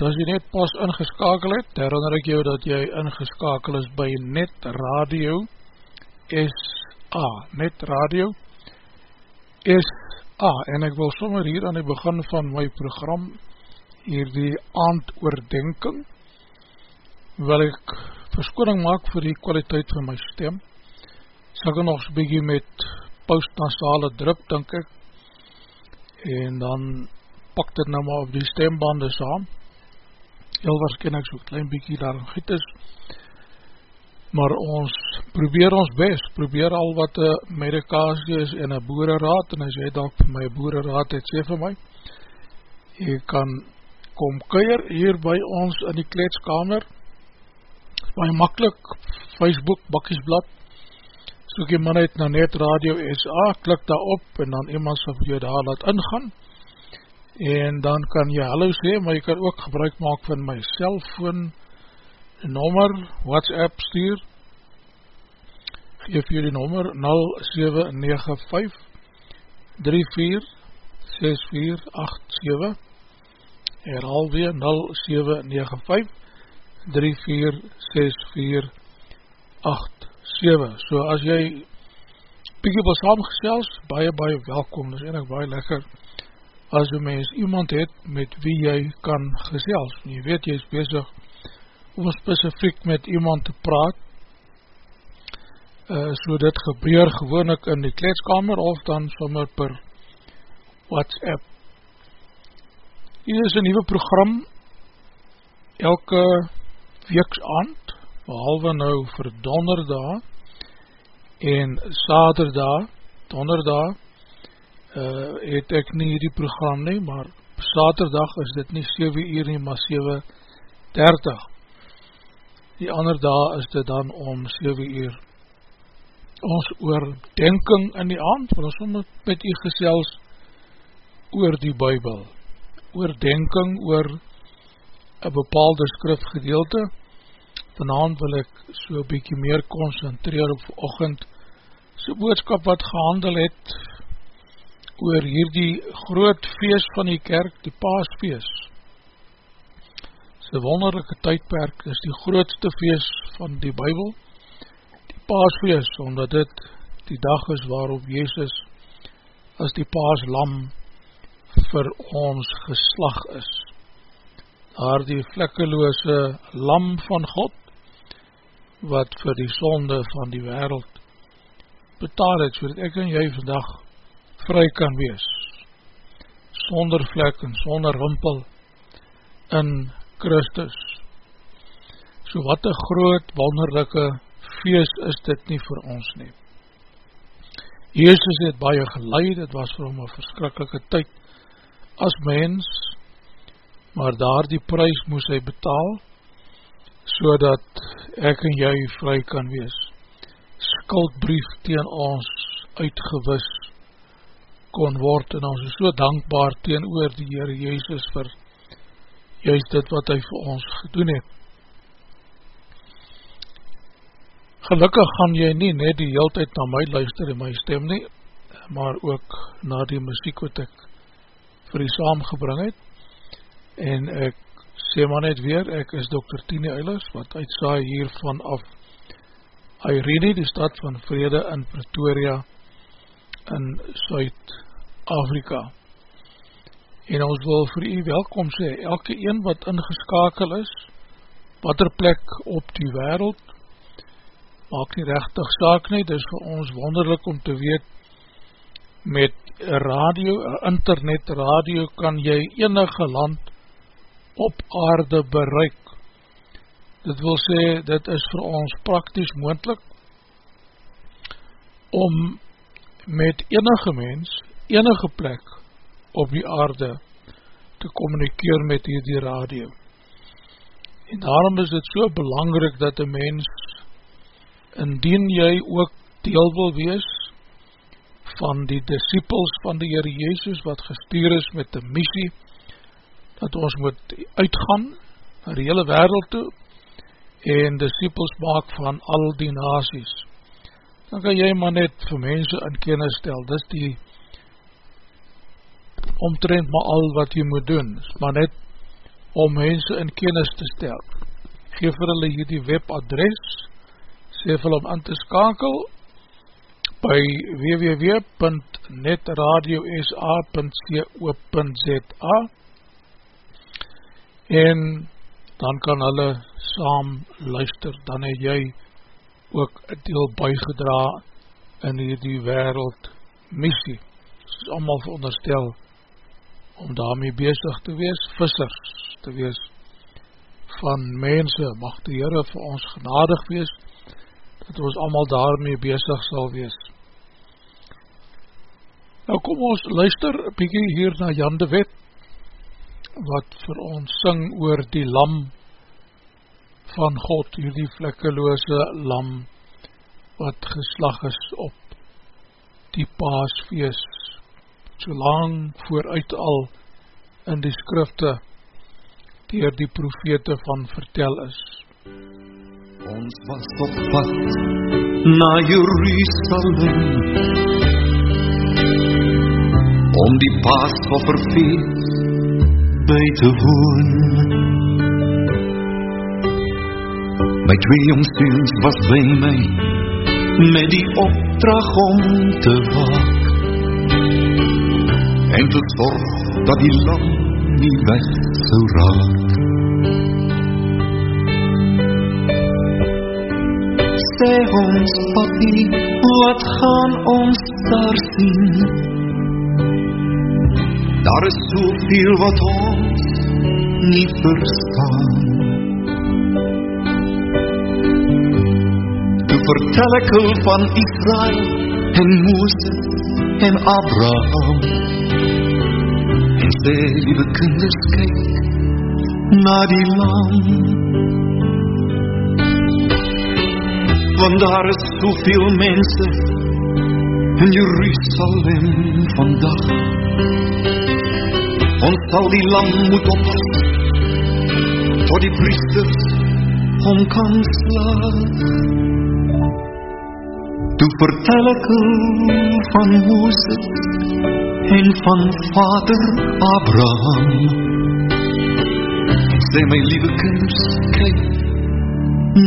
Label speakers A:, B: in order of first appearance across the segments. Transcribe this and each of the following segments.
A: As jy net pas ingeskakel het, herinner ek jou dat jy ingeskakel is by Net Radio SA, Net Radio SA, en ek wil sommer hier aan die begin van my program, hier die aandoordenking, wil ek verskoning maak vir die kwaliteit van my stem, sal ek nog so bykie met postnasale drip, denk ek, en dan pak dit nou maar op die stembande saam heel waarschijnlijk so'n klein bykie daar goed is maar ons probeer ons best probeer al wat een medikasie is en een boereraad. En as jy dalk vir my boereraad het, sê vir my. Jy kan kom kuier hier by ons in die kleedskamer baie makkelijk Facebook bakkiesblad soek jy man uit na net radio SA klik daar op en dan iemand sal vir jou daar laat ingaan en dan kan jy hallo sê, maar jy kan ook gebruik maak van my cellfoon nommer, whatsapp stuur. Geef jy die nommer 0795 34 6487 herhaal weer 0795 34 6487 so as jy bykie wil saamgestels, baie baie welkom, dit is enig baie lekker as een mens iemand het met wie jy kan gesels. Jy weet, jy is bezig om specifiek met iemand te praat, uh, so dit gebeur gewoon ek in die kleedskamer of dan sommer per WhatsApp. Hier is een nieuwe program elke weeks aand, behalwe nou vir donderdag en saterdag, donderdag, uh, het ek nie die program nie, maar saterdag is dit nie 7 uur nie, maar 7.30. Die ander dag is dit dan om 7 uur. Ons oordenking in die aand, want ons om met u gesels oor die bybel, oordenking oor een bepaalde skrifgedeelte, vanavond wil ek so bykie meer concentreer op ochend, so boodskap wat gehandel het oor hierdie groot feest van die kerk, die paasfeest. Sy wonderlijke tydperk is die grootste feest van die bybel, die paasfeest, omdat dit die dag is waarop Jezus as die paaslam vir ons geslag is. Daar die vlekkeloose lam van God, wat vir die sonde van die wereld betaal het, so dat ek en jy vandag vry kan wees, sonder vlek en sonder wimpel in Christus. So wat een groot, wonderlijke feest is dit nie vir ons nie. Jezus het baie geleid, het was vir hom een verskrikkelike tyd as mens, maar daar die prijs moes hy betaal, so dat ek en jy vry kan wees. Skuldbrief teen ons uitgewis kon word en ons is so dankbaar teen oor die Heere Jezus vir juist dit wat hy vir ons gedoen het. Gelukkig gaan jy nie net die heel tyd na my luister en my stem nie, maar ook na die muziek wat ek vir die saamgebring het en ek sê maar net weer, ek is Dr. Tine Eilers, wat uitsaai hier vanaf Airene, die stad van Vrede in Pretoria in Suid-Afrika. En ons wil vir u welkom sê, elke een wat ingeskakel is, wat er plek op die wereld, maak nie rechtig saak nie, dit is vir ons wonderlik om te weet, met radio, internet radio, kan jy enige land op aarde bereik. Dit wil sê, dit is vir ons praktisch moendlik om met enige mens, enige plek op die aarde te communikeer met die radio. En daarom is dit so belangrijk dat die mens, indien jy ook deel wil wees van die disciples van die Heer Jezus wat gestuur is met die missie, dat ons moet uitgaan na die hele wereld toe en disciples maak van al die nazies. Dan kan jy maar net vir mense in kennis stel, dis die omtrend maar al wat jy moet doen, is maar net om mense in kennis te stel. Geef vir hulle hier die webadres, sê vir hulle om aan te skakel by www.netradiosa.co.za en dan kan hulle saam luister, dan het jy ook een deel bijgedra in die wereld missie. Dit is allemaal veronderstel om daarmee bezig te wees, vissers te wees van mense, mag die Heere vir ons genadig wees, dat ons allemaal daarmee bezig sal wees. Nou kom ons luister, bykie hier na Jan de Wet, wat vir ons sing oor die lam van God, hierdie vlekkeloose lam wat geslag is op die paasfeest, so lang vooruit al in die skrifte dier die profete van vertel is.
B: Ons was op pad na Jerusalem om die paasofferfeest by te woon. My twee jongsteens was by my, met die opdracht om te waak. En te zorg dat die lam nie weg sou raak. Sê ons, papi, wat gaan ons daar sien? Daar is soveel wat ons nie verstaan. Vertel ek hul van Israel en Mooses en Abraham. En sê, lieve kinders, kyk na die land. Want daar is soveel mense in Jerusalem vandag. Ons sal die lam moet oppas tot die priesters hom kan slaag. Vertel ek van Moses en van vader Abraham. Sê my liewe kinders, kyk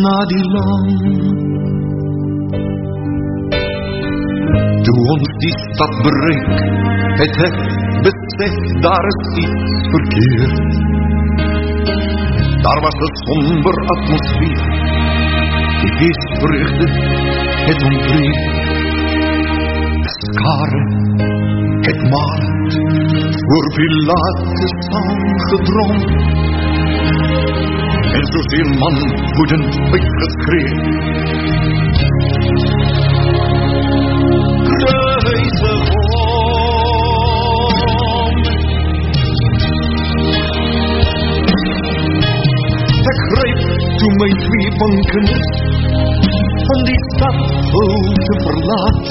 B: na die lam. Toe ons die stad bereik, het ek besef daar is iets verkeerd. Daar was een somber atmosfeer, die feestvreugde het ontbreek. Skare het malend voor Pilatus aangedrom. En soos die man woedend uitgeskree, toe my twee bankens om die stad vol te verlaat.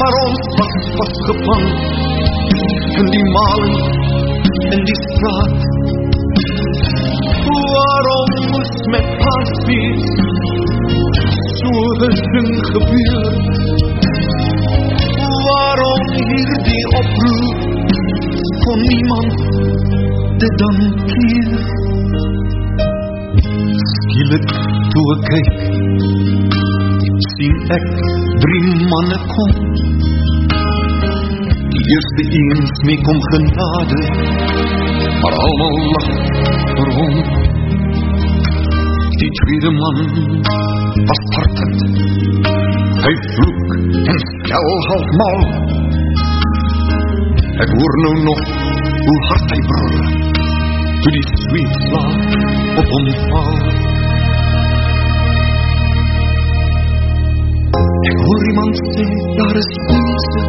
B: Maar ons was vastgevang in die malen in die straat. Waarom moes met paasfeest so'n ding gebeur? Waarom hier die oproep kon niemand dit dan keer? Ek drie manne kom. Die eerste eens mee kom genade maar allemaal lach vir hom. Die tweede man was partend hy vloek en skel half mal ek hoor nou nog hoe hard hy brul. Toe die zweet slaap op hom val Ek hoor iemand sê, daar is mense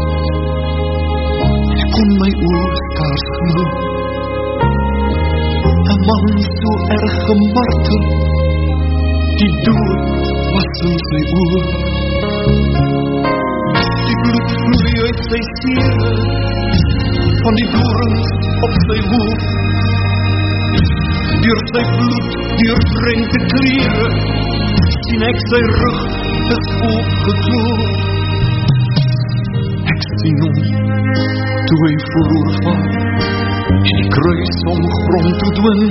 B: Ek kon my oor kaars glo Een man so erg gemartel Die dood was in sy oor. Die bloed vloei uit sy sere Van die doorens op sy hoofd. Door sy bloed, door vreemde kleren sien ek sy rug is opgekloop. Ek sien hom, toe hy voorval, en die kruis om grond te dwing.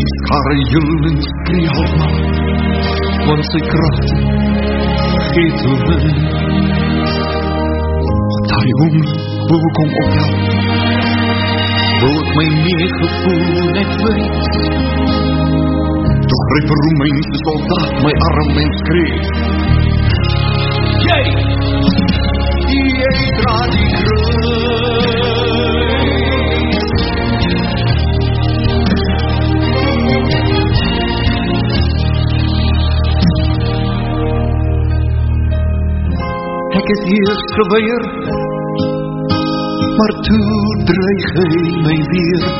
B: Die skare jul en skree halma, want sy kracht geet te win. Daar die hom wil kom ophelp, wil ek my meegevoel net weet, Toch gryp een Romeinse soldaat my arm en skree. Jy, jy dra die kruis. Ek het eers geweier, maar toe dreig hy my weer.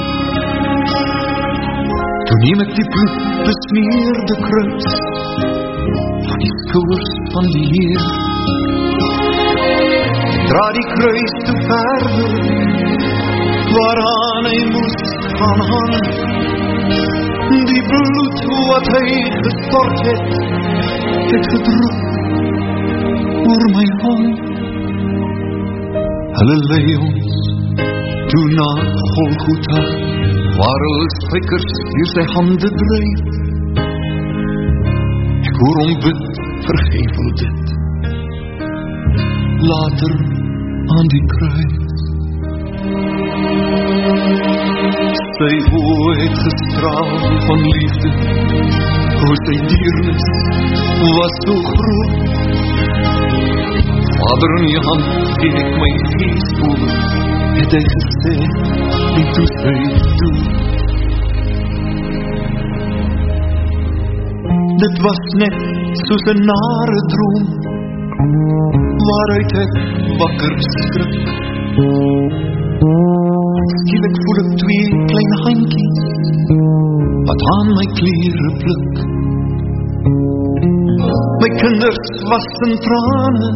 B: Toe neem ek die bloed besmeerde kruis van die skoors van die Heer. Dra die kruis te verder, waaraan hy moes gaan hang. Die bloed wat hy gestort het, het gedroep oor my hang. Hulle leie ons toe na Golgotha, waar hulle spijkers hier sy hande drijf. Hoor om bid, vergeef hulle dit. Later aan die kruis. Sy hoe het gestraal van liefde, hoe sy diernis was so groot. Vader in die hand gee ek my geest over, het hy gesê, en toe sy toe. Dit was net soos een nare droom, waaruit ek wakker skrik. Skielik voel ek twee klein handkies, wat aan my kleren pluk. My kinders was in trane,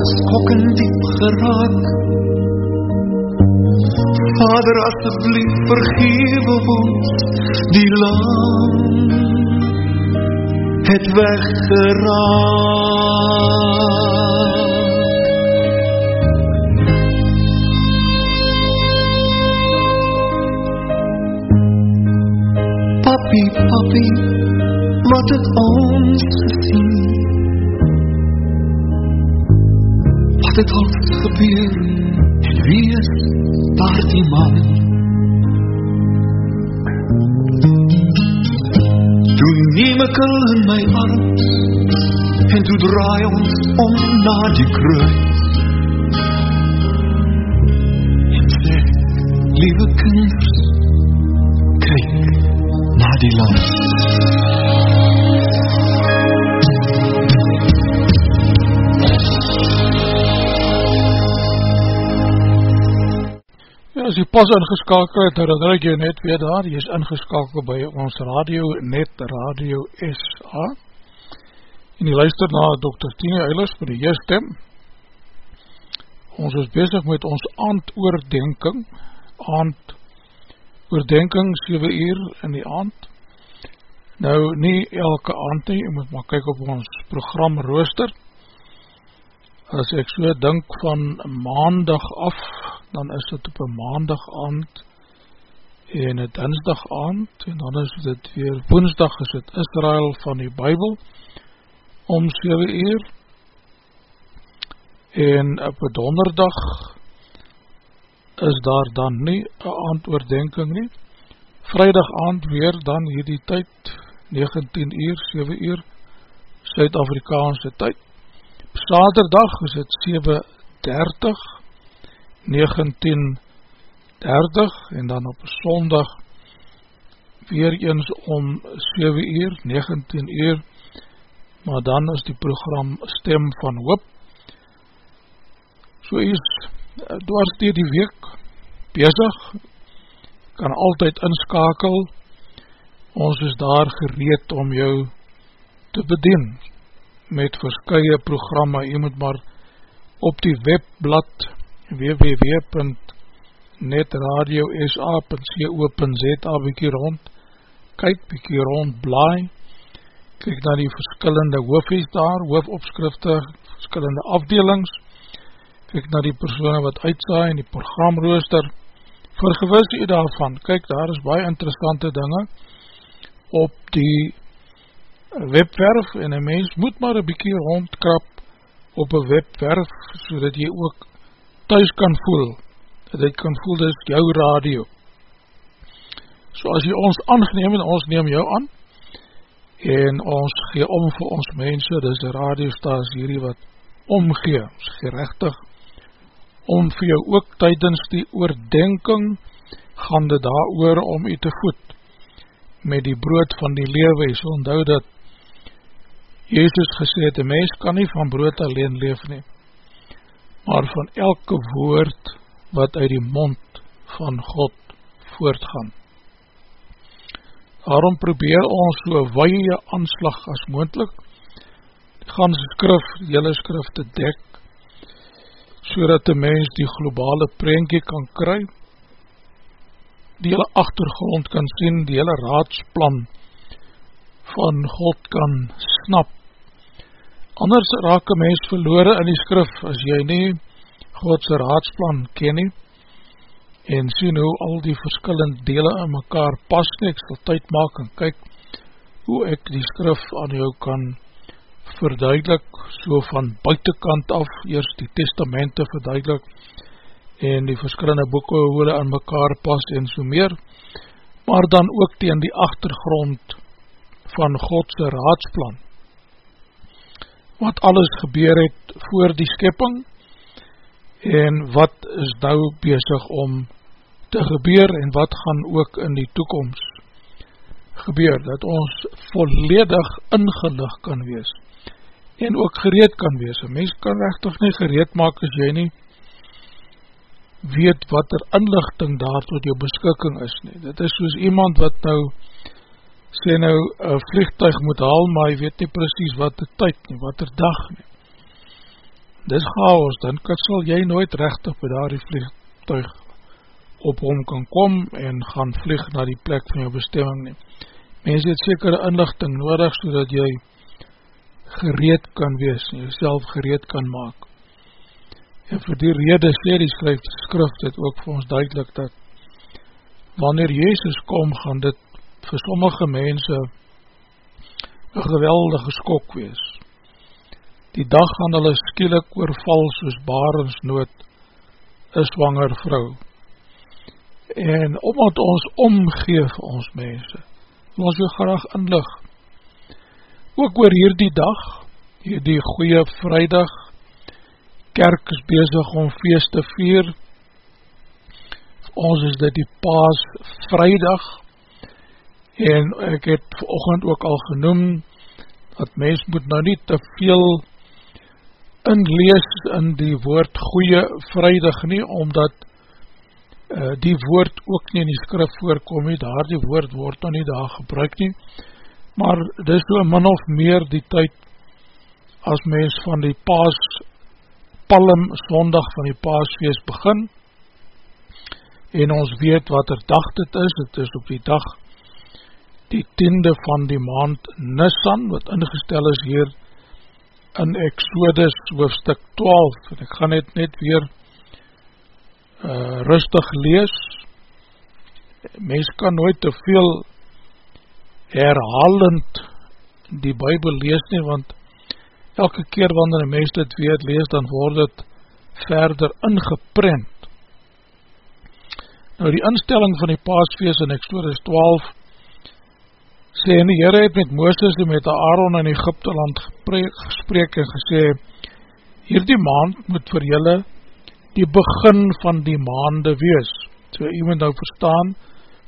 B: geskokken diep geraak. Vader, asjeblief vergewe ons die land het weggeraak. Papi, papi, wat het ons gesien? Wat het ons gebeur? En wie is daar die man? Toe neem ek al in my arms En toe draai ons om na die kruis. En sê, lieve kinders Kyk na die land
A: as jy pas ingeskakel het, dan raak jy net weer daar, jy is ingeskakel by ons radio, net radio SA, en jy luister na Dr. Tine Eilers vir die Jeerstem. Ons is bezig met ons aandoordenking, aandoordenking 7 uur in die aand. Nou, nie elke aand nie, jy moet maar kyk op ons program rooster. As ek so dink van maandag af, dan is dit op een maandag aand en een dinsdag aand en dan is dit weer woensdag is dit Israel van die Bijbel om 7 uur. En op een donderdag is daar dan nie een aandoordenking nie. Vrijdag aand weer dan hierdie tyd 19 uur, 7 uur Suid-Afrikaanse tyd Saterdag is het 7.30 19.30 en dan op sondag weer eens om 7 uur, 19 uur, maar dan is die program Stem van Hoop. So is eh, dwars die die week bezig, kan altyd inskakel, ons is daar gereed om jou te bedien met verskye programma, jy moet maar op die webblad www.netradiosa.co.za bykie rond, kyk bykie rond, blaai, kyk na die verskillende hoofies daar, hoofopskrifte, verskillende afdelings, kyk na die persoene wat uitsaai in die programrooster, vergewis jy daarvan, kyk daar is baie interessante dinge op die webwerf en een mens moet maar een bykie rondkrap op een webwerf so dat jy ook thuis kan voel, dat jy kan voel, dit is jou radio. So as jy ons aangeneem en ons neem jou aan, en ons gee om vir ons mense, dit is die radiostaas hierdie wat omgee, ons gee rechtig, om vir jou ook tydens die oordenking, gaan dit daar oor om jy te voed, met die brood van die lewe, jy sal onthou dat Jezus gesê het, die mens kan nie van brood alleen leef neem, maar van elke woord wat uit die mond van God voortgaan. Daarom probeer ons so weie aanslag as moendlik, die ganse skrif, die hele skrif te dek, so dat die mens die globale prentje kan kry, die hele achtergrond kan sien, die hele raadsplan van God kan snap, Anders raak een mens verloore in die skrif as jy nie Godse raadsplan ken nie en sien hoe al die verskillende dele in mekaar pas nie, ek sal tyd maak en kyk hoe ek die skrif aan jou kan verduidelik, so van buitenkant af, eerst die testamente verduidelik en die verskillende boeken hoe hulle aan mekaar pas en so meer, maar dan ook teen die achtergrond van Godse raadsplan wat alles gebeur het voor die skepping en wat is nou bezig om te gebeur en wat gaan ook in die toekomst gebeur, dat ons volledig ingelig kan wees en ook gereed kan wees. Een mens kan rechtig nie gereed maak as jy nie weet wat er inlichting daar tot jou beskikking is nie. Dit is soos iemand wat nou sê nou een vliegtuig moet haal, maar hy weet nie precies wat die tyd nie, wat er dag nie. Dis chaos, dan sal jy nooit rechtig by daar die vliegtuig op hom kan kom en gaan vlieg na die plek van jou bestemming nie. Mens het sekere inlichting nodig so dat jy gereed kan wees en jyself gereed kan maak. En vir die rede sê die skryf, skrif dit ook vir ons duidelik dat wanneer Jezus kom gaan dit vir sommige mense een geweldige skok wees. Die dag gaan hulle skielik oorval soos barensnood een zwanger vrou. En omdat ons omgeef ons mense, ons wil graag inlig, ook oor hierdie dag, hierdie goeie vrijdag, kerk is bezig om feest te vier, ons is dit die paas vrijdag, en ek het verochend ook al genoem, dat mens moet nou nie te veel inlees in die woord goeie vrijdag nie, omdat uh, die woord ook nie in die skrif voorkom nie, daar die woord word nou nie daar gebruik nie, maar dis so min of meer die tyd as mens van die paas palm sondag van die paasfeest begin. En ons weet wat er dag dit is, het is op die dag die tiende van die maand Nissan wat ingestel is hier in Exodus hoofstuk 12 en ek gaan net net weer uh, rustig lees mens kan nooit te veel herhalend die bybel lees nie, want elke keer wanneer een mens dit weer lees, dan word het verder ingeprent. Nou die instelling van die paasfeest in Exodus 12 sê en die Heere het met Mooses en met Aaron in Egypte land gesprek en gesê hierdie maand moet vir julle die begin van die maande wees. So iemand nou verstaan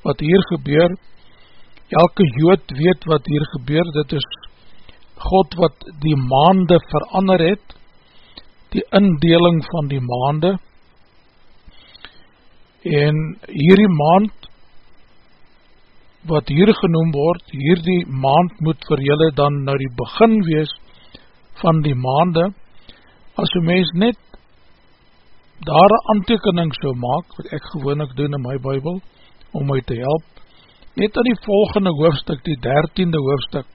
A: wat hier gebeur, elke jood weet wat hier gebeur, dit is God wat die maande verander het, die indeling van die maande, en hierdie maand, wat hier genoem word, hierdie maand moet vir julle dan nou die begin wees van die maande, as een mens net daar een aantekening so maak, wat ek gewoon ek doen in my bybel, om my te help, net in die volgende hoofdstuk, die dertiende hoofdstuk,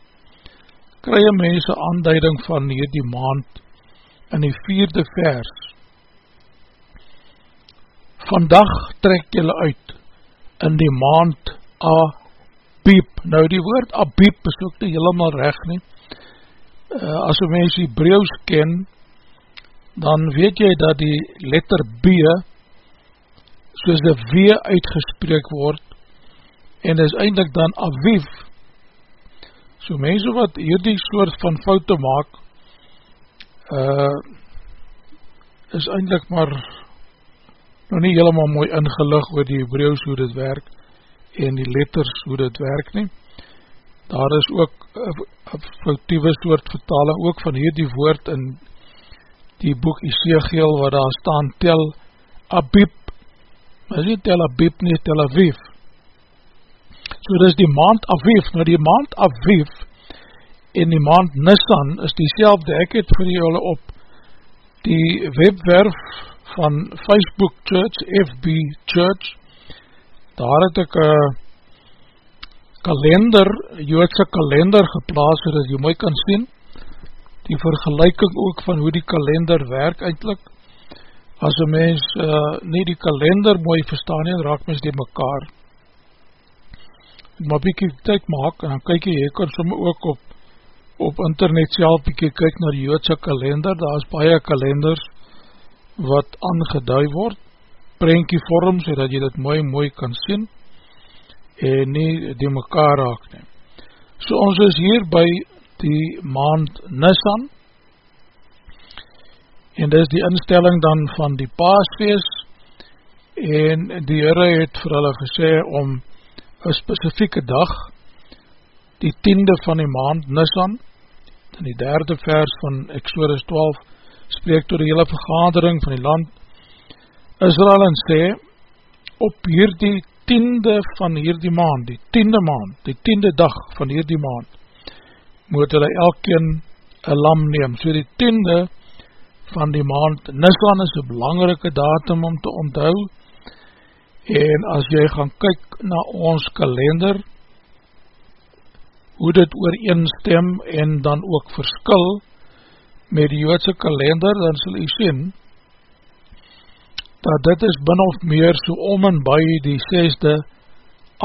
A: krij mense aanduiding van hierdie maand in die vierde vers. Vandag trek jylle uit in die maand Abib. Nou die woord Abib is ook nie helemaal recht nie. Uh, as een mens die breus ken, dan weet jy dat die letter B soos die W uitgespreek word en is eindelijk dan Aviv. So mense wat hierdie soort van foute maak, uh, is eindelijk maar nog nie helemaal mooi ingelig oor die Hebreeuws hoe dit werk en die letters hoe dit werk nie. Daar is ook een foutieve soort vertaling ook van hierdie woord in die boek Isegeel waar daar staan tel Abib, maar is nie tel Abib nie, tel Aviv. So dis die maand Aviv, nou die maand Aviv en die maand Nissan is die selfde, ek het vir julle op die webwerf van Facebook Church, FB Church, daar het ek een kalender, joodse kalender geplaas, so dat jy my kan sien, die vergelijking ook van hoe die kalender werk eindelijk, as een mens uh, nie die kalender mooi verstaan nie, raak mens die mekaar, maar bykie tyd maak, en dan kyk jy, jy kan soms ook op, op internet self bykie kyk na die joodse kalender, daar is baie kalenders wat aangeduid word, prentjie vorm, so dat jy dit mooi mooi kan sien, en nie die mekaar raak neem. So ons is hier by die maand Nissan, en dit is die instelling dan van die paasfeest, en die Heere het vir hulle gesê om een specifieke dag, die tiende van die maand Nisan, in die derde vers van Exodus 12, spreek door die hele vergadering van die land, Israel en sê, op hierdie tiende van hierdie maand, die tiende maand, die tiende dag van hierdie maand, moet hulle elkeen een lam neem. So die tiende van die maand, Nisan is een belangrike datum om te onthou, en as jy gaan kyk na ons kalender, hoe dit ooreenstem en dan ook verskil met die joodse kalender, dan sal jy sien, dat dit is bin of meer so om en by die 6de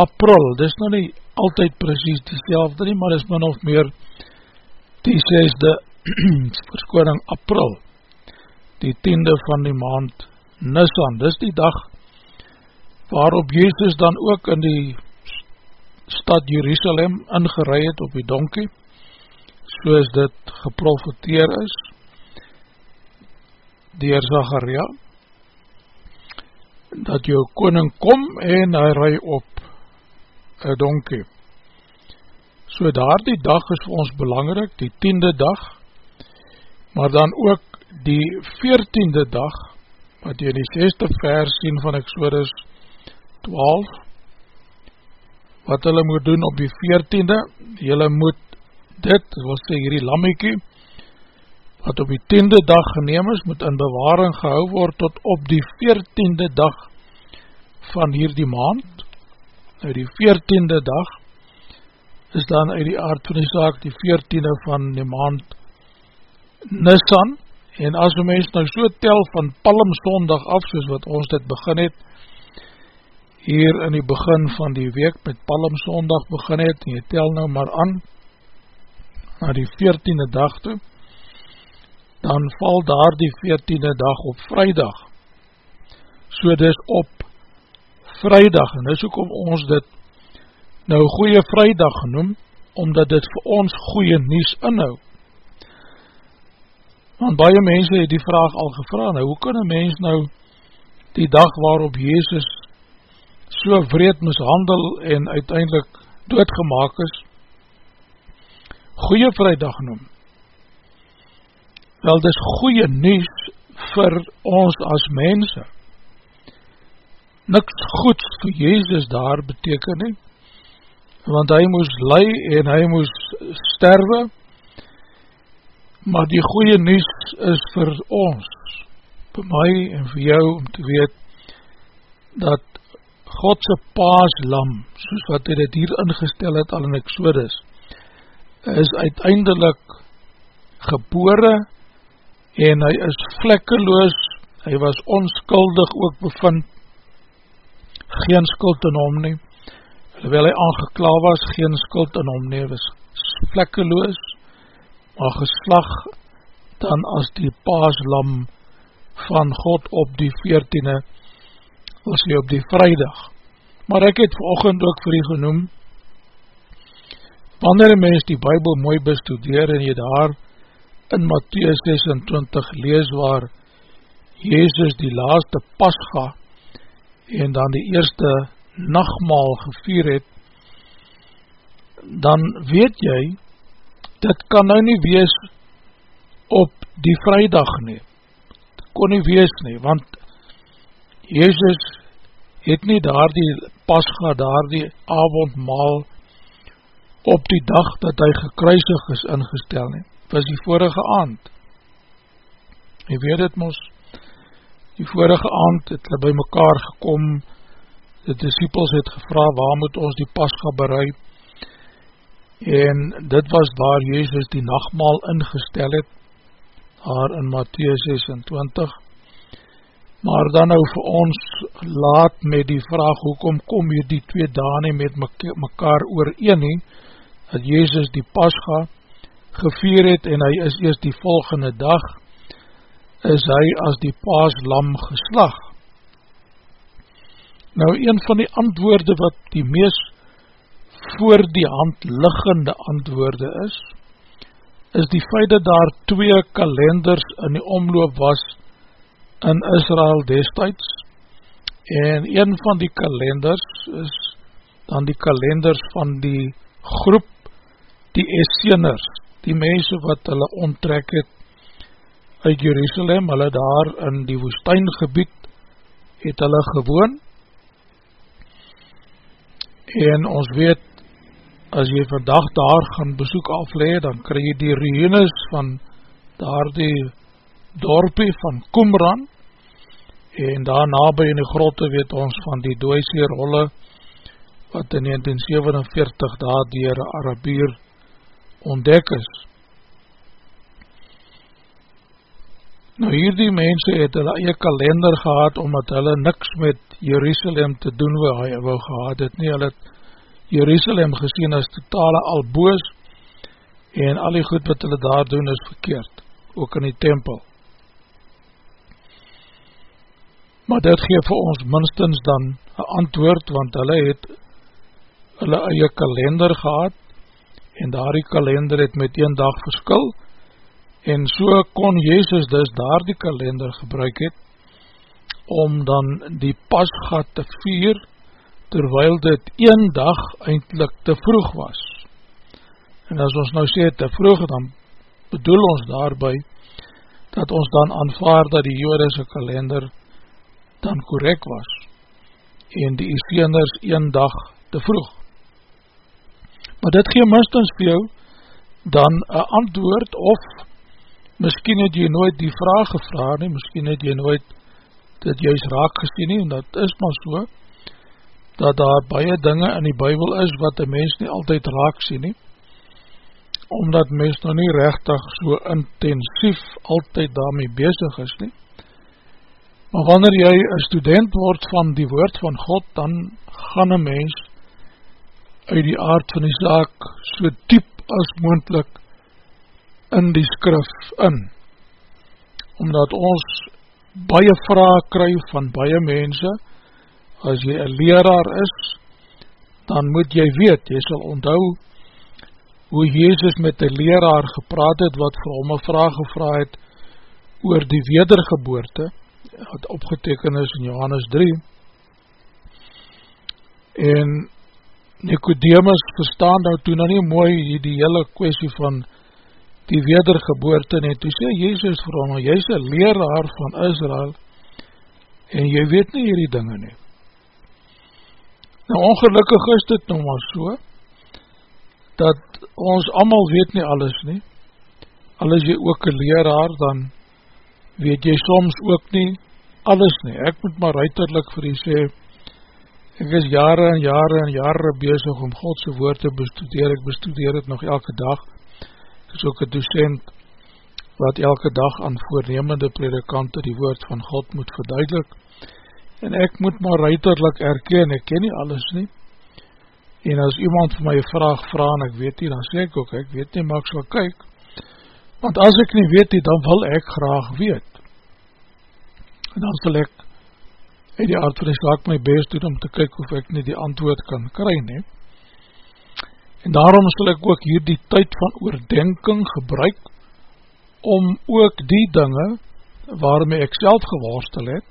A: april, dit is nou nie altyd precies die selfde nie, maar dit is bin of meer die 6de verskoning april, die 10de van die maand Nisan, dit is die dag waarop Jezus dan ook in die stad Jerusalem ingerei het op die donkie, soos dit geprofiteer is, dier Zacharia, dat jou koning kom en hy rui op een donkie. So daar die dag is vir ons belangrijk, die tiende dag, maar dan ook die veertiende dag, wat jy in die zesde vers sien van Exodus 12, wat hulle moet doen op die veertiende, hulle moet dit, wat sê hierdie lammiekie, wat op die tiende dag geneem is, moet in bewaring gehou word tot op die veertiende dag van hierdie maand. Nou die veertiende dag is dan uit die aard van die saak die veertiende van die maand Nisan, en as die mens nou so tel van Palmsondag af, soos wat ons dit begin het, hier in die begin van die week met Palmsondag begin het, en jy tel nou maar aan, na die veertiende dag toe, dan val daar die veertiende dag op vrijdag. So dis op vrijdag, en dis ook om ons dit nou goeie vrijdag genoem, omdat dit vir ons goeie nies inhou. Want baie mense het die vraag al gevra, nou hoe kan een mens nou die dag waarop Jezus so vreed mishandel en uiteindelik doodgemaak is, goeie vrijdag noem. Wel, dis goeie nies vir ons as mense. Niks goeds vir Jezus daar beteken nie, want hy moes lei en hy moes sterwe, maar die goeie nies is vir ons, vir my en vir jou, om te weet, dat Godse paaslam, soos wat hy dit hier ingestel het al in Exodus, is uiteindelik gebore en hy is vlekkeloos, hy was onskuldig ook bevind, geen skuld in hom nie, terwyl hy aangekla was, geen skuld in hom nie, was vlekkeloos, maar geslag dan as die paaslam van God op die veertiende was hy op die vrijdag. Maar ek het verochend ook vir hy genoem, wanneer een mens die bybel mooi bestudeer en jy daar in Matthäus 26 lees waar Jezus die laaste pasga en dan die eerste nachtmaal gevier het, dan weet jy, dit kan nou nie wees op die vrijdag nie. Dit kon nie wees nie, want Jezus het nie daar die pasga, daar die avondmaal op die dag dat hy gekruisig is ingestel nie. Was die vorige aand. Jy weet het mos, die vorige aand het hulle by mekaar gekom, die disciples het gevra, waar moet ons die pasga bereid? En dit was waar Jezus die nachtmaal ingestel het, daar in Matthäus 26, maar dan nou vir ons laat met die vraag, hoekom kom hier die twee dane met mekaar oor een nie, dat Jezus die pasga gevier het en hy is eerst die volgende dag, is hy as die paaslam geslag. Nou een van die antwoorde wat die mees voor die hand liggende antwoorde is, is die feit dat daar twee kalenders in die omloop was, in Israel destijds en een van die kalenders is dan die kalenders van die groep die Esseners, die mense wat hulle onttrek het uit Jerusalem, hulle daar in die woestijngebied het hulle gewoon. En ons weet as jy vandag daar gaan besoek aflee, dan kry jy die ruïnes van daar die dorpie van Qumran. En daar nabij in die grotte weet ons van die dooisee rolle wat in 1947 daar dier Arabier ontdek is. Nou hierdie mense het hulle eie kalender gehad omdat hulle niks met Jerusalem te doen wou, wou gehad het nie, hulle het Jerusalem gesien as totale alboos en al die goed wat hulle daar doen is verkeerd, ook in die tempel. Maar dit geef vir ons minstens dan een antwoord, want hulle het hulle eie kalender gehad en daar die kalender het met een dag verskil en so kon Jezus dus daar die kalender gebruik het om dan die pasgat te vier terwyl dit een dag eindelijk te vroeg was. En as ons nou sê te vroeg, dan bedoel ons daarby dat ons dan aanvaard dat die joodse kalender dan correct was en die Isieners een dag te vroeg. Maar dit gee minstens vir jou dan een antwoord of miskien het jy nooit die vraag gevraag nie, miskien het jy nooit dit juist raak gesien nie, en dat is maar so, dat daar baie dinge in die bybel is wat die mens nie altyd raak sien nie, omdat mens nou nie rechtig so intensief altyd daarmee bezig is nie. Maar wanneer jy een student word van die woord van God, dan gaan een mens uit die aard van die zaak so diep as moendlik in die skrif in. Omdat ons baie vraag kry van baie mense, as jy een leraar is, dan moet jy weet, jy sal onthou hoe Jezus met die leraar gepraat het, wat vir hom een vraag gevraag het oor die wedergeboorte, wat opgeteken is in Johannes 3, en Nicodemus verstaan nou toen nou nie mooi die hele kwestie van die wedergeboorte en toe sê Jezus vir hom, jy is een leraar van Israel en jy weet nie hierdie dinge nie. Nou ongelukkig is dit nou maar so, dat ons allemaal weet nie alles nie, al is jy ook een leraar, dan weet jy soms ook nie alles nie. Ek moet maar uiterlik vir jy sê, ek is jare en jare en jare bezig om Godse woord te bestudeer, ek bestudeer het nog elke dag, ek is ook een docent, wat elke dag aan voornemende predikante die woord van God moet verduidelik, en ek moet maar ruiterlik erken, ek ken nie alles nie, en as iemand vir my vraag vraag en ek weet nie, dan sê ek ook, ek weet nie, maar ek sal kyk, want as ek nie weet nie, dan wil ek graag weet, en dan sal ek uit die aard van die saak my best doen, om te kyk of ek nie die antwoord kan kry nie, en daarom sal ek ook hier die tyd van oordenking gebruik, om ook die dinge, waarmee ek self geworstel het,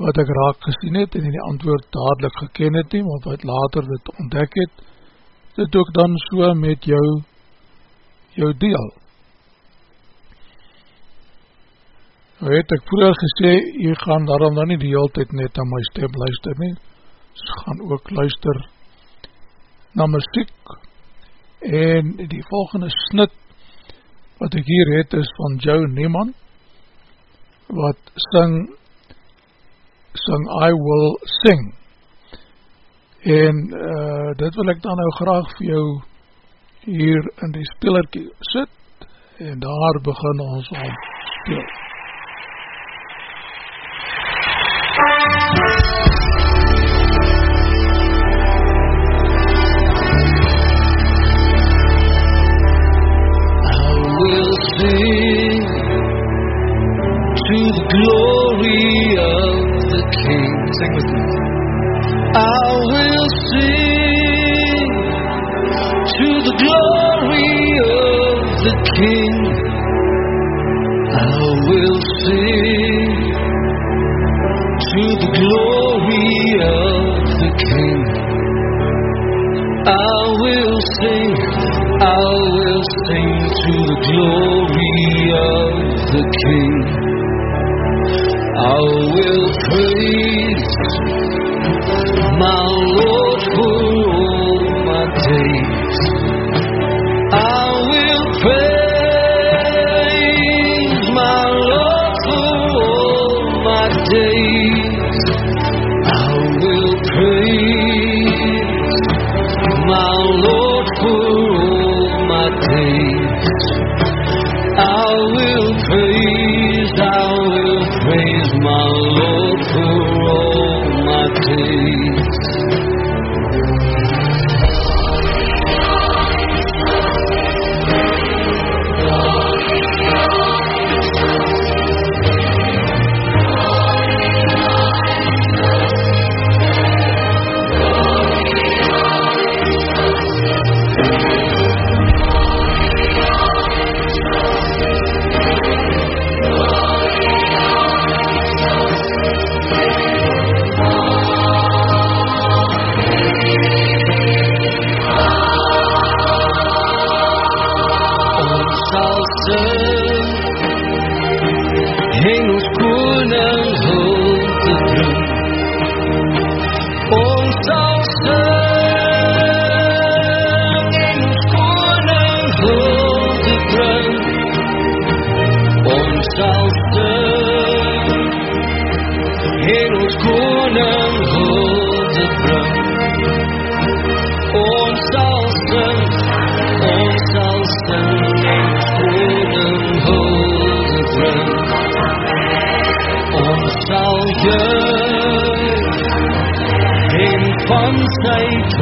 A: wat ek raak gesien het en die antwoord dadelijk geken het nie, want wat later dit ontdek het, dit ook dan so met jou, jou deel. Nou het ek vroeger gesê, jy gaan daarom dan nie die hele tijd net aan my stem luister nie, jy gaan ook luister na muziek, en die volgende snit, wat ek hier het, is van Joe Neiman, wat syng sing I Will Sing. En uh, dit wil ek dan nou graag vir jou hier in die spelerkie sit en daar begin ons om speel
C: King, I will sing to the glory of the King. I will sing, I will sing to the glory of the King. I will praise my Lord for all my days. I will praise, I will praise my Lord for all my days.
A: day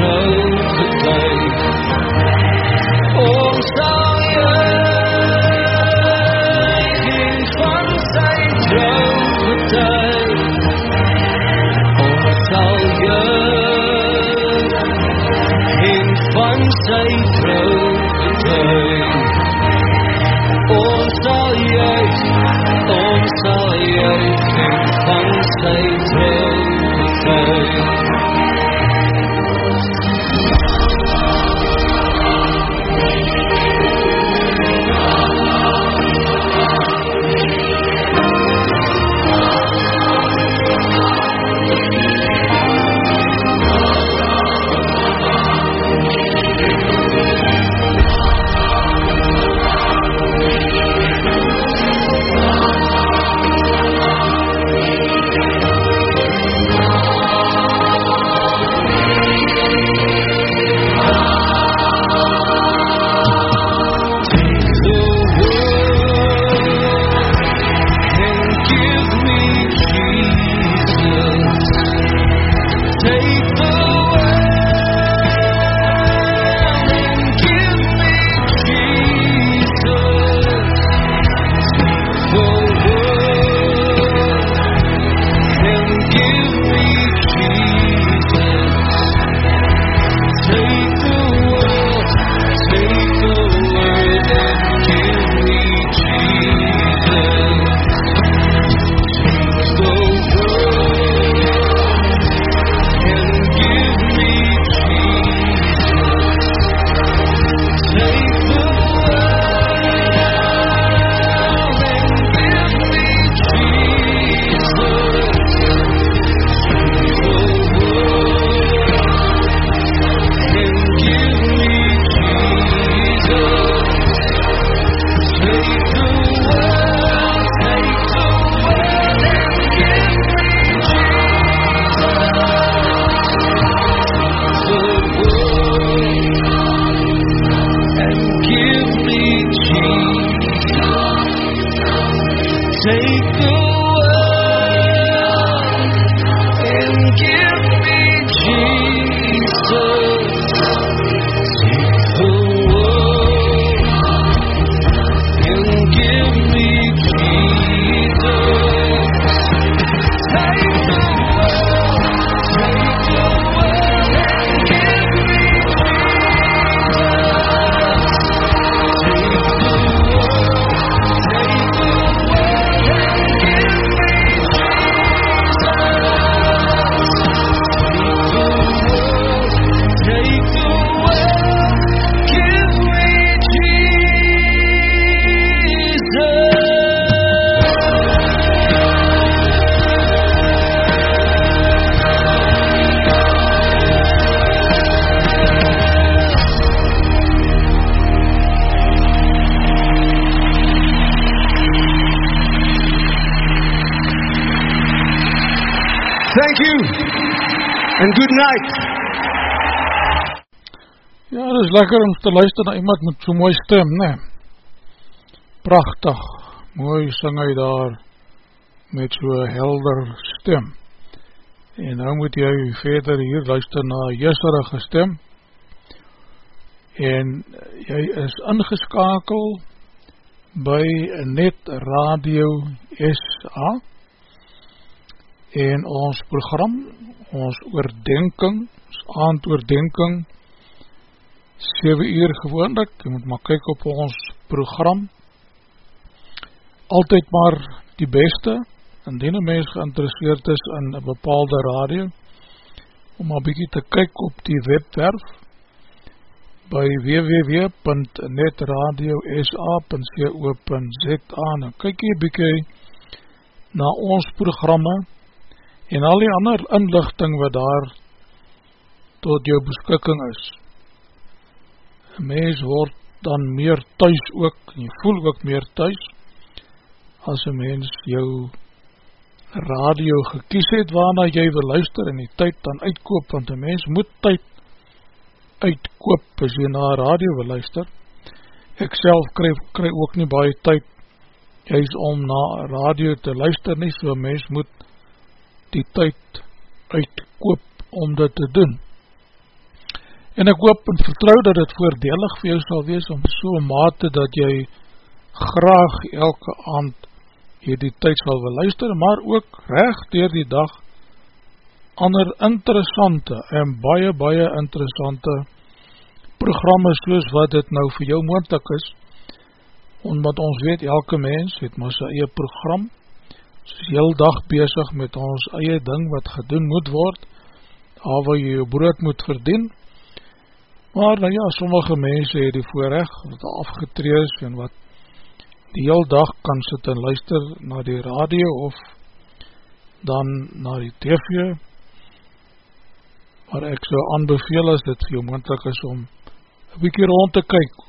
A: take the lekker om te luister na iemand met so mooi stem, ne? Prachtig, mooi sing hy daar met so helder stem. En nou moet jy verder hier luister na jesserige stem. En jy is ingeskakel by Net Radio SA en ons program, ons oordenking, ons aandoordenking 7 uur gewoonlik, jy moet maar kyk op ons program. Altyd maar die beste. Indien een mens geïnteresseerd is in een bepaalde radio, om een bykie te kyk op die webwerf by www.netradiosa.co.za en kyk jy bykie na ons programme en al die ander inlichting wat daar tot jou beskikking is. Een mens word dan meer thuis ook, en jy voel ook meer thuis, as een mens jou radio gekies het waarna jy wil luister en die tyd dan uitkoop, want die mens moet tyd uitkoop as jy na radio wil luister. Ek self kry, ook nie baie tyd juist om na radio te luister nie, so mens moet die tyd uitkoop om dit te doen. En ek hoop en vertrouw dat het voordelig vir jou sal wees om so mate dat jy graag elke aand jy die tyd sal wil luister, maar ook recht dier die dag ander interessante en baie, baie interessante programme soos wat dit nou vir jou moontek is, omdat ons weet, elke mens het maar sy eie program, soos heel dag bezig met ons eie ding wat gedoen moet word, daar waar jy jou brood moet verdien, maar nou ja, sommige mense het die voorrecht, wat afgetrees en wat die heel dag kan sit en luister na die radio of dan na die tv maar ek so aanbeveel as dit vir jou moendlik is om een bykie rond te kyk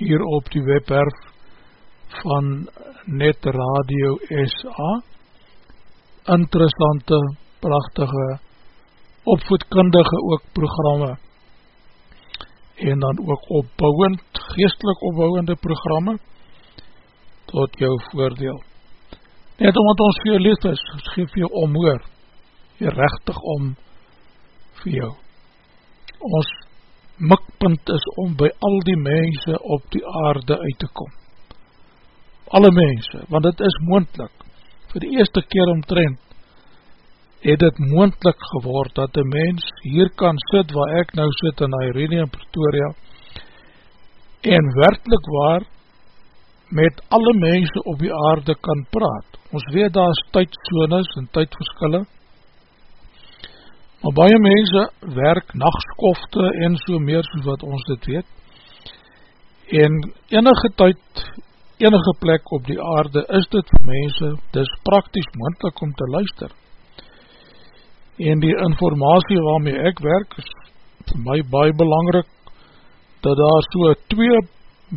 A: hier op die webwerf van Net Radio SA interessante, prachtige opvoedkundige ook programme en dan ook opbouwend, geestelik opbouwende programme tot jou voordeel. Net omdat ons vir jou lief is, ons geef vir jou omhoor, jy rechtig om vir jou. Ons mikpunt is om by al die mense op die aarde uit te kom. Alle mense, want het is moendlik, vir die eerste keer omtrend, het het moendlik geword, dat die mens hier kan sit, waar ek nou sit in Irene en Pretoria, en werkelijk waar, met alle mense op die aarde kan praat. Ons weet daar is tydsones en tydverskille, maar baie mense werk nachtskofte en so meer soos wat ons dit weet, en enige tyd, enige plek op die aarde is dit vir mense, dit is praktisch moendlik om te luister. En die informatie waarmee ek werk is vir my baie belangrik, dat daar so twee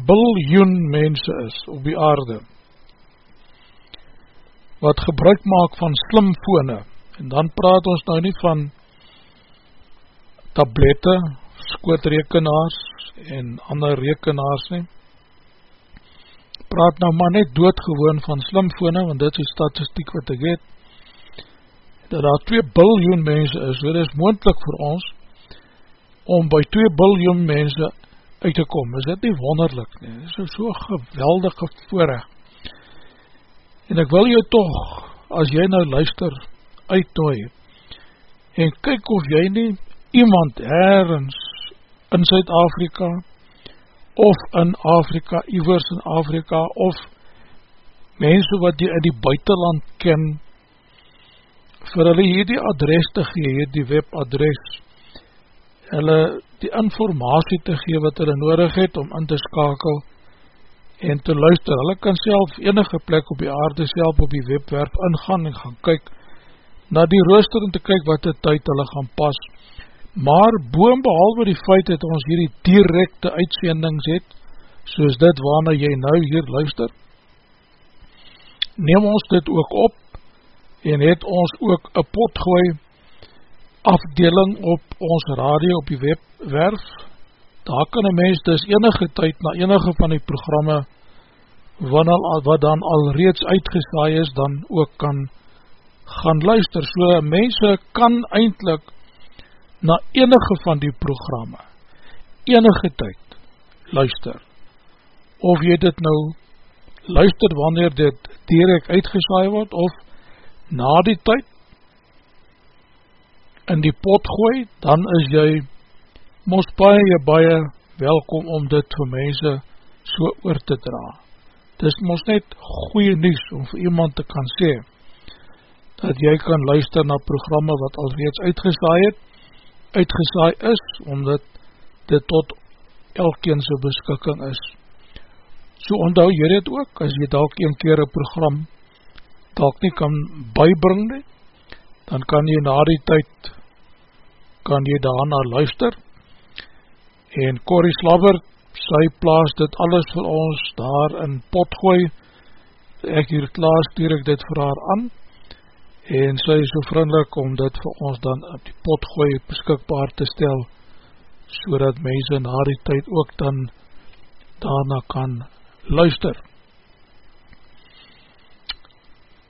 A: biljoen mense is op die aarde wat gebruik maak van slimfone. En dan praat ons nou nie van tablette, skootrekenaars en ander rekenaars nie. Praat nou maar net doodgewoon van slimfone want dit is statistiek wat ek het dat daar 2 biljoen mense is, dit is moendlik vir ons om by 2 biljoen mense uit te kom, is dit nie wonderlik nie, dit is so geweldige voorrecht, en ek wil jou toch, as jy nou luister, uitnooi, en kyk of jy nie iemand ergens in Zuid-Afrika, of in Afrika, ivers in Afrika, of mense wat jy in die buitenland ken, vir hulle hierdie adres te gee, hierdie webadres, hulle die informatie te gee wat hulle nodig het om in te skakel en te luister. Hulle kan self enige plek op die aarde self op die webwerf ingaan en gaan kyk na die rooster en te kyk wat die tyd hulle gaan pas. Maar boom behalwe die feit dat ons hierdie directe uitsendings het, soos dit waarna jy nou hier luister, neem ons dit ook op en het ons ook een pot gooi afdeling op ons radio op die webwerf, daar kan een mens dus enige tyd na enige van die programme wat dan al reeds uitgesaai is, dan ook kan gaan luister. So mense kan eindelijk na enige van die programme, enige tyd luister. Of jy dit nou luister wanneer dit direct uitgesaai word, of na die tyd in die pot gooi, dan is jy mos baie, baie welkom om dit vir mense so oor te dra. Dit is mos net goeie nies om vir iemand te kan sê, dat jy kan luister na programme wat al reeds uitgesaai het, uitgesaai is, omdat dit tot elkeen sy beskikking is. So onthou jy dit ook, as jy dalk een keer een program dalk nie kan bybring nie, dan kan jy na die tyd kan jy daarna luister. En Corrie Slabber sy plaas dit alles vir ons daar in potgooi. Ek hier klaar stuur ek dit vir haar aan. En sy is so vriendelik om dit vir ons dan op die potgooi beskikbaar te stel so dat mense na die tyd ook dan daarna kan luister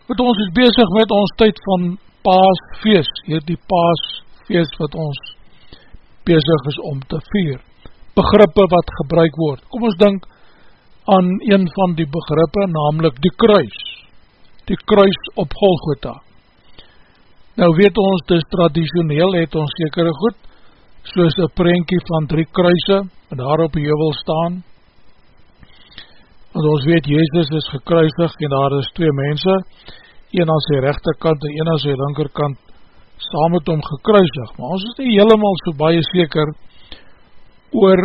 A: Goed, ons is bezig met ons tyd van paasfeest, hier die paasfeest feest wat ons bezig is om te vier. Begrippe wat gebruik word. Kom ons denk aan een van die begrippe, namelijk die kruis. Die kruis op Golgotha. Nou weet ons, dis traditioneel, het ons sekere goed, soos een prentje van drie kruise, en daar op die heuvel staan. Want ons weet, Jezus is gekruisig, en daar is twee mense, een aan sy rechterkant, en een aan sy linkerkant, saam met hom gekruisig, maar ons is nie helemaal so baie seker oor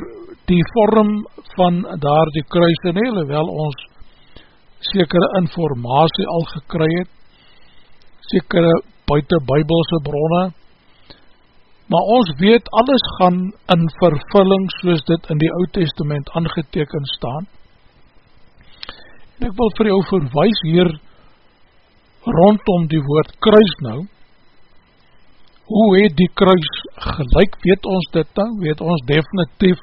A: die vorm van daar die kruise nie, wel ons sekere informatie al gekry het, sekere buiten bybelse bronne, maar ons weet alles gaan in vervulling soos dit in die oud testament aangeteken staan, en ek wil vir jou verwijs hier rondom die woord kruis nou, hoe het die kruis gelijk, weet ons dit dan, weet ons definitief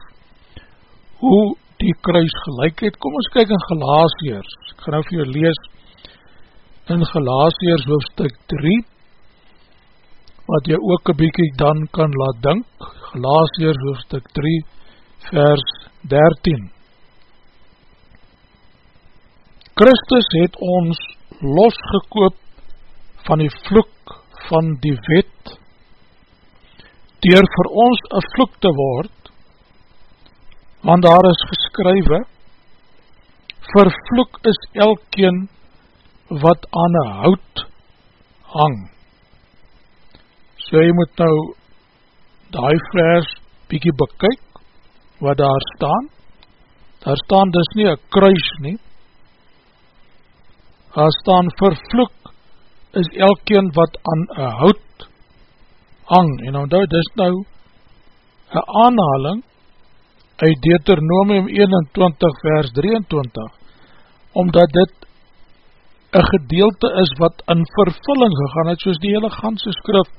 A: hoe die kruis gelijk het, kom ons kyk in Galatiers, ek gaan nou vir jou lees, in Galatiers hoofdstuk 3, wat jy ook een bykie dan kan laat dink, Galatiers hoofdstuk 3, vers 13. Christus het ons losgekoop van die vloek van die wet, dier vir ons een vloek te word, want daar is geskrywe, vervloek is elkeen wat aan een hout hang. So jy moet nou die vers bykie bekyk, wat daar staan, daar staan dus nie een kruis nie, daar staan vervloek is elkeen wat aan een hout hang, en onthou, dis nou een aanhaling uit Deuteronomium 21 vers 23, omdat dit een gedeelte is wat in vervulling gegaan het, soos die hele ganse skrif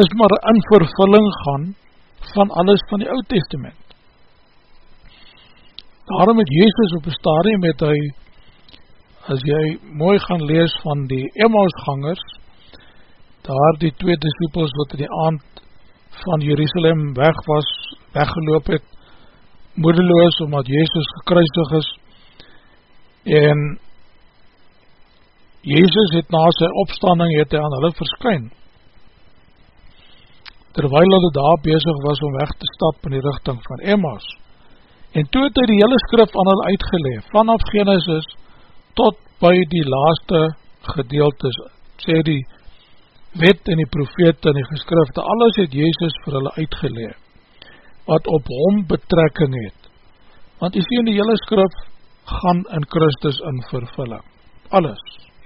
A: is maar in vervulling gaan van alles van die oud testament. Daarom het Jezus op een stadium met hy, as jy mooi gaan lees van die Emmausgangers, daar die twee disciples wat in die aand van Jerusalem weg was, weggeloop het, moedeloos omdat Jezus gekruisig is, en Jezus het na sy opstanding het hy aan hulle verskyn, terwijl hulle daar bezig was om weg te stap in die richting van Emmaus, en toe het hy die hele skrif aan hulle uitgeleef, vanaf Genesis tot by die laaste gedeeltes, sê die wet en die profete en die geskrifte, alles het Jezus vir hulle uitgeleef, wat op hom betrekking het. Want jy sien die hele skrif gaan in Christus in vervulling. Alles,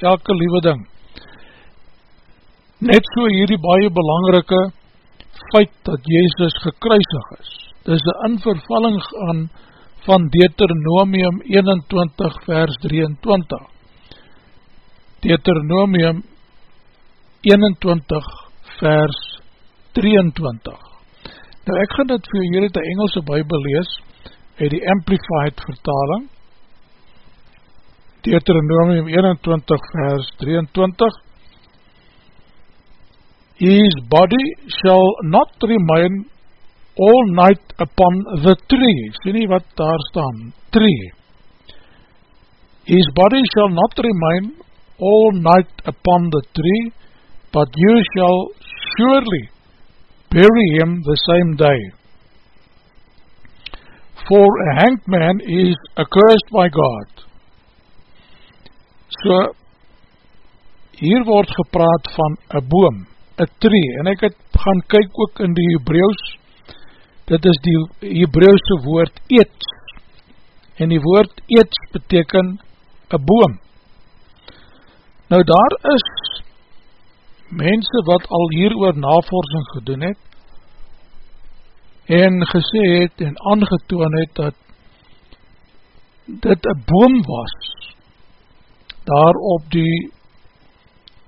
A: elke liewe ding. Net so hierdie baie belangrike feit dat Jezus gekruisig is. Dit is een invervulling gaan van Deuteronomium 21 vers 23. Deuteronomium 21 vers 23. Nou ek gaan dit vir uit die Engelse bybel lees, uit die Amplified vertaling, Deuteronomium 21 vers 23, His body shall not remain all night upon the tree. Sien nie wat daar staan? Tree. His body shall not remain all night upon the tree, but you shall surely bury him the same day. For a hanged man is accursed by God. So, hier word gepraat van a boom, a tree, en ek het gaan kyk ook in die Hebrews, dit is die Hebreeuwse woord eets, en die woord eets beteken a boom. Nou daar is mense wat al hier oor navorsing gedoen het en gesê het en aangetoon het dat dit een boom was daar op die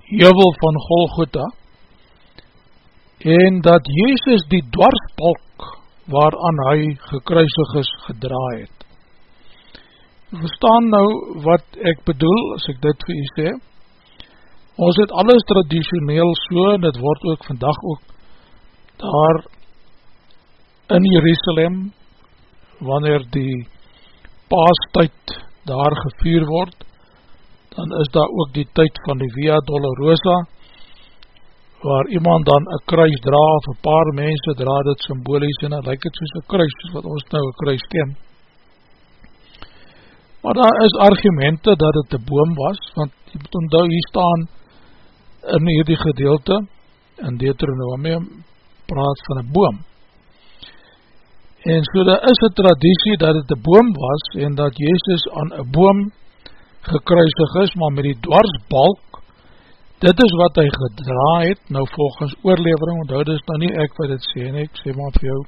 A: heuvel van Golgotha en dat Jezus die dwarsbalk waaraan hy gekruisig is gedraai het. Verstaan nou wat ek bedoel as ek dit vir u sê? Ons het alles traditioneel so, en het word ook vandag ook daar in Jerusalem, wanneer die paastuid daar gevier word, dan is daar ook die tyd van die Via Dolorosa, waar iemand dan een kruis dra, of een paar mense dra dit symbolisch, en dan lyk het soos een kruis, soos wat ons nou een kruis ken. Maar daar is argumente dat het een boom was, want jy moet onthou, hier staan in hierdie gedeelte in Deuteronomium praat van een boom en so daar is een traditie dat het een boom was en dat Jezus aan een boom gekruisig is maar met die dwarsbalk dit is wat hy gedra het nou volgens oorlevering want dit is nou nie ek wat dit sê en ek sê maar vir jou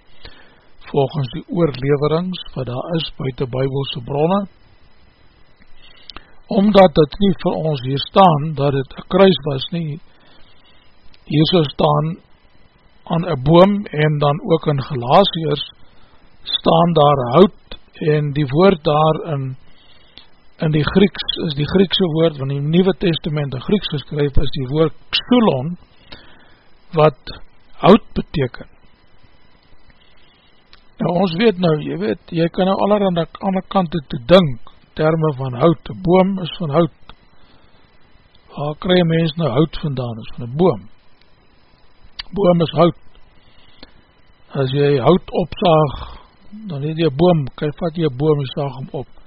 A: volgens die oorleverings wat daar is buiten bybelse bronne omdat het nie vir ons hier staan, dat het een kruis was nie, hier so staan aan een boom, en dan ook in Galatiers, staan daar hout, en die woord daar in, in die Grieks, is die Griekse woord, van die Nieuwe Testament in Grieks geskryf, is die woord xulon, wat hout beteken. Nou ons weet nou, jy weet, jy kan nou aller aan die ander kante te dink, termen van hout, een boom is van hout, waar krij mens nou hout vandaan, is van een boom, boom is hout, as jy hout opsaag, dan het jy boom, kijk wat jy boom, jy saag hem op,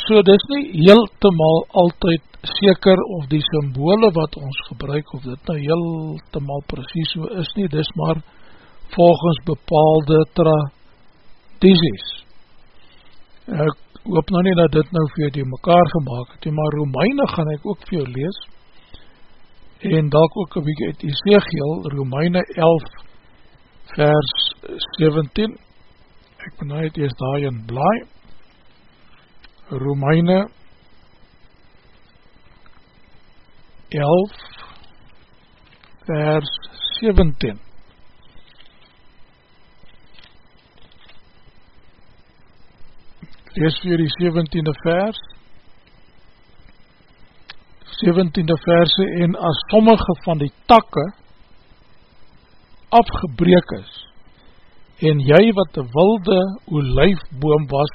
A: so dit nie heeltemaal altyd seker of die symbole wat ons gebruik, of dit nou heeltemaal precies so is nie, dit maar volgens bepaalde tradities, ek hoop nou nie dat dit nou vir die mekaar gemaakt het, maar Romeine gaan ek ook vir jou lees, en dalk ook een bykie uit Ezekiel, Romeine 11 vers 17, ek ben nou het eerst daar in blaai, Romeine 11 vers 17, lees vir die 17e vers. 17e verse en as sommige van die takke afgebreek is en jy wat die wilde olijfboom was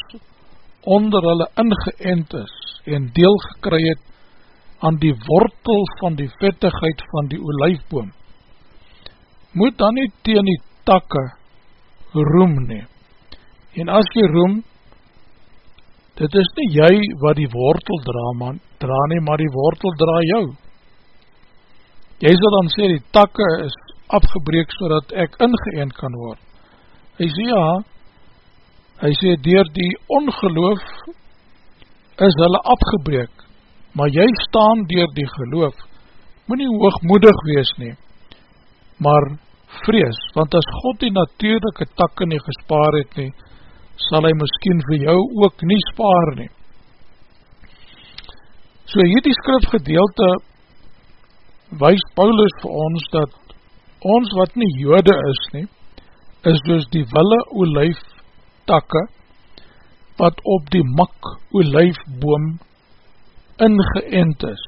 A: onder hulle ingeënt is en deel gekry het aan die wortel van die vettigheid van die olijfboom moet dan nie teen die takke roem neem en as jy roem dit is nie jy wat die wortel dra, man, dra nie, maar die wortel dra jou. Jy sal dan sê, die takke is afgebreek so dat ek ingeënd kan word. Hy sê ja, hy sê, dier die ongeloof is hulle afgebreek, maar jy staan dier die geloof, moet nie hoogmoedig wees nie, maar vrees, want as God die natuurlijke takke nie gespaar het nie, sal hy miskien vir jou ook nie spaar nie. So hier die skrifgedeelte wees Paulus vir ons dat ons wat nie jode is nie, is dus die wille olijf takke wat op die mak olijfboom ingeënt is.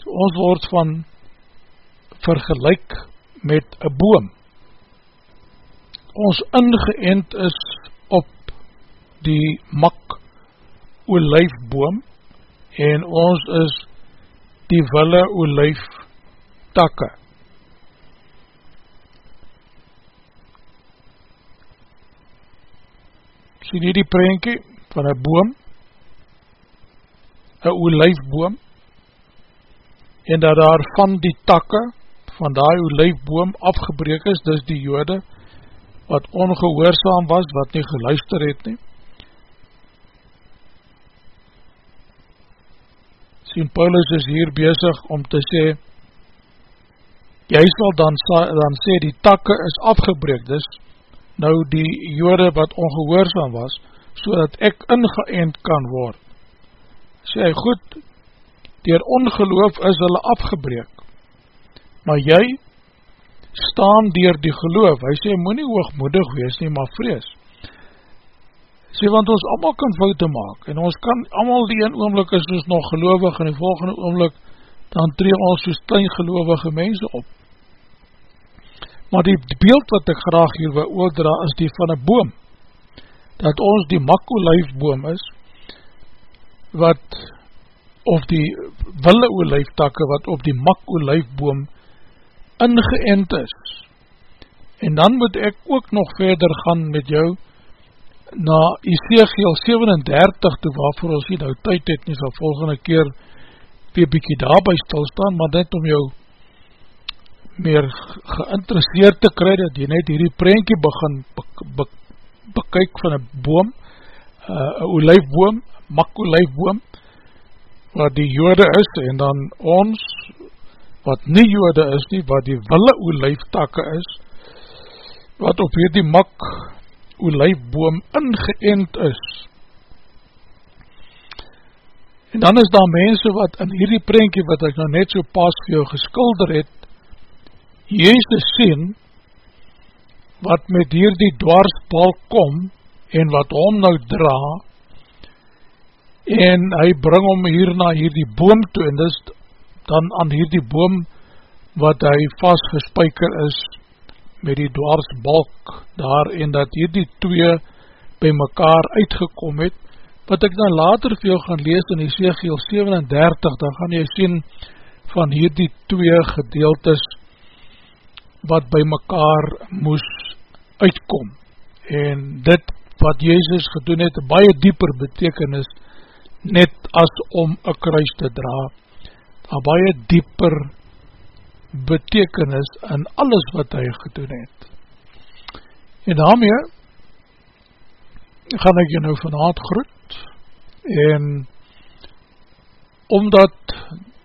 A: So ons word van vergelijk met een boom. Ons ingeënt is op die mak olijfboom en ons is die wille olijf takke. Sien hier die prentje van een boom, een olijfboom, en dat daar van die takke, van die olijfboom afgebreek is, dis die jode, wat ongehoorzaam was, wat nie geluister het nie, sien Paulus is hier bezig om te sê, jy sal dan, dan sê die takke is afgebreek, dis nou die jode wat ongehoorzaam was, so dat ek ingeënd kan word. Sê hy, goed, dier ongeloof is hulle afgebreek, maar jy staan dier die geloof, hy sê, moet nie hoogmoedig wees nie, maar vrees, sê, want ons allemaal kan foute maak, en ons kan, allemaal die een oomlik is ons nog gelovig, en die volgende oomlik, dan tree ons soos klein gelovige mense op. Maar die beeld wat ek graag hier wil oordra, is die van een boom, dat ons die makkolijfboom is, wat, of die wille olijftakke, wat op die makkolijfboom ingeënt is. En dan moet ek ook nog verder gaan met jou, na Ezekiel 37 toe waarvoor ons nie nou tyd het nie, sal volgende keer weer bykie daarby stilstaan, maar net om jou meer geïnteresseerd te kry, dat jy net hierdie prentje begin be be bekyk van een boom, uh, een olijfboom, mak olijfboom, wat die jode is, en dan ons, wat nie jode is nie, wat die wille olijftakke is, wat op hierdie mak olijfboom ingeënt is. En dan is daar mense wat in hierdie prentje wat ek nou net so pas vir jou geskilder het, Jezus sien, wat met hierdie dwarsbal kom, en wat hom nou dra, en hy bring hom hier na hierdie boom toe, en dis dan aan hierdie boom, wat hy vastgespijker is, met die dwarsbalk daar en dat hier die twee by mekaar uitgekom het, wat ek dan later vir jou gaan lees in die Segeel 37, dan gaan jy sien van hier die twee gedeeltes wat by mekaar moes uitkom. En dit wat Jezus gedoen het, baie dieper betekenis, net as om een kruis te dra, a baie dieper betekenis, in alles wat hy gedoen het. En daarmee gaan ek jy nou vanavond groet en omdat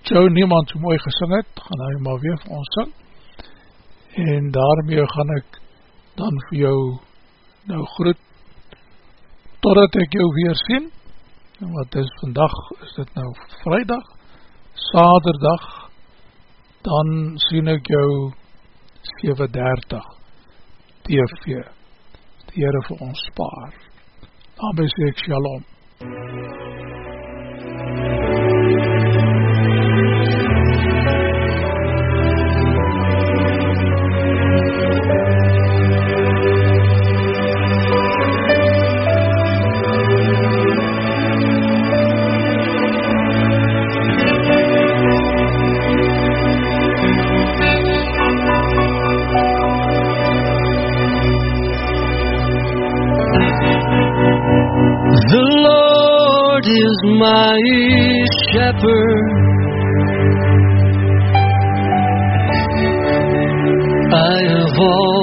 A: jou niemand so mooi gesing het, gaan hy maar weer vir ons sing en daarmee gaan ek dan vir jou nou groet totdat ek jou weer sien. Wat is vandag, is dit nou vrijdag, saterdag? Dan sien ek jou 7.30 TV die Heere vir ons spaar. Daarmee sê ek shalom is
C: my shepherd. I have all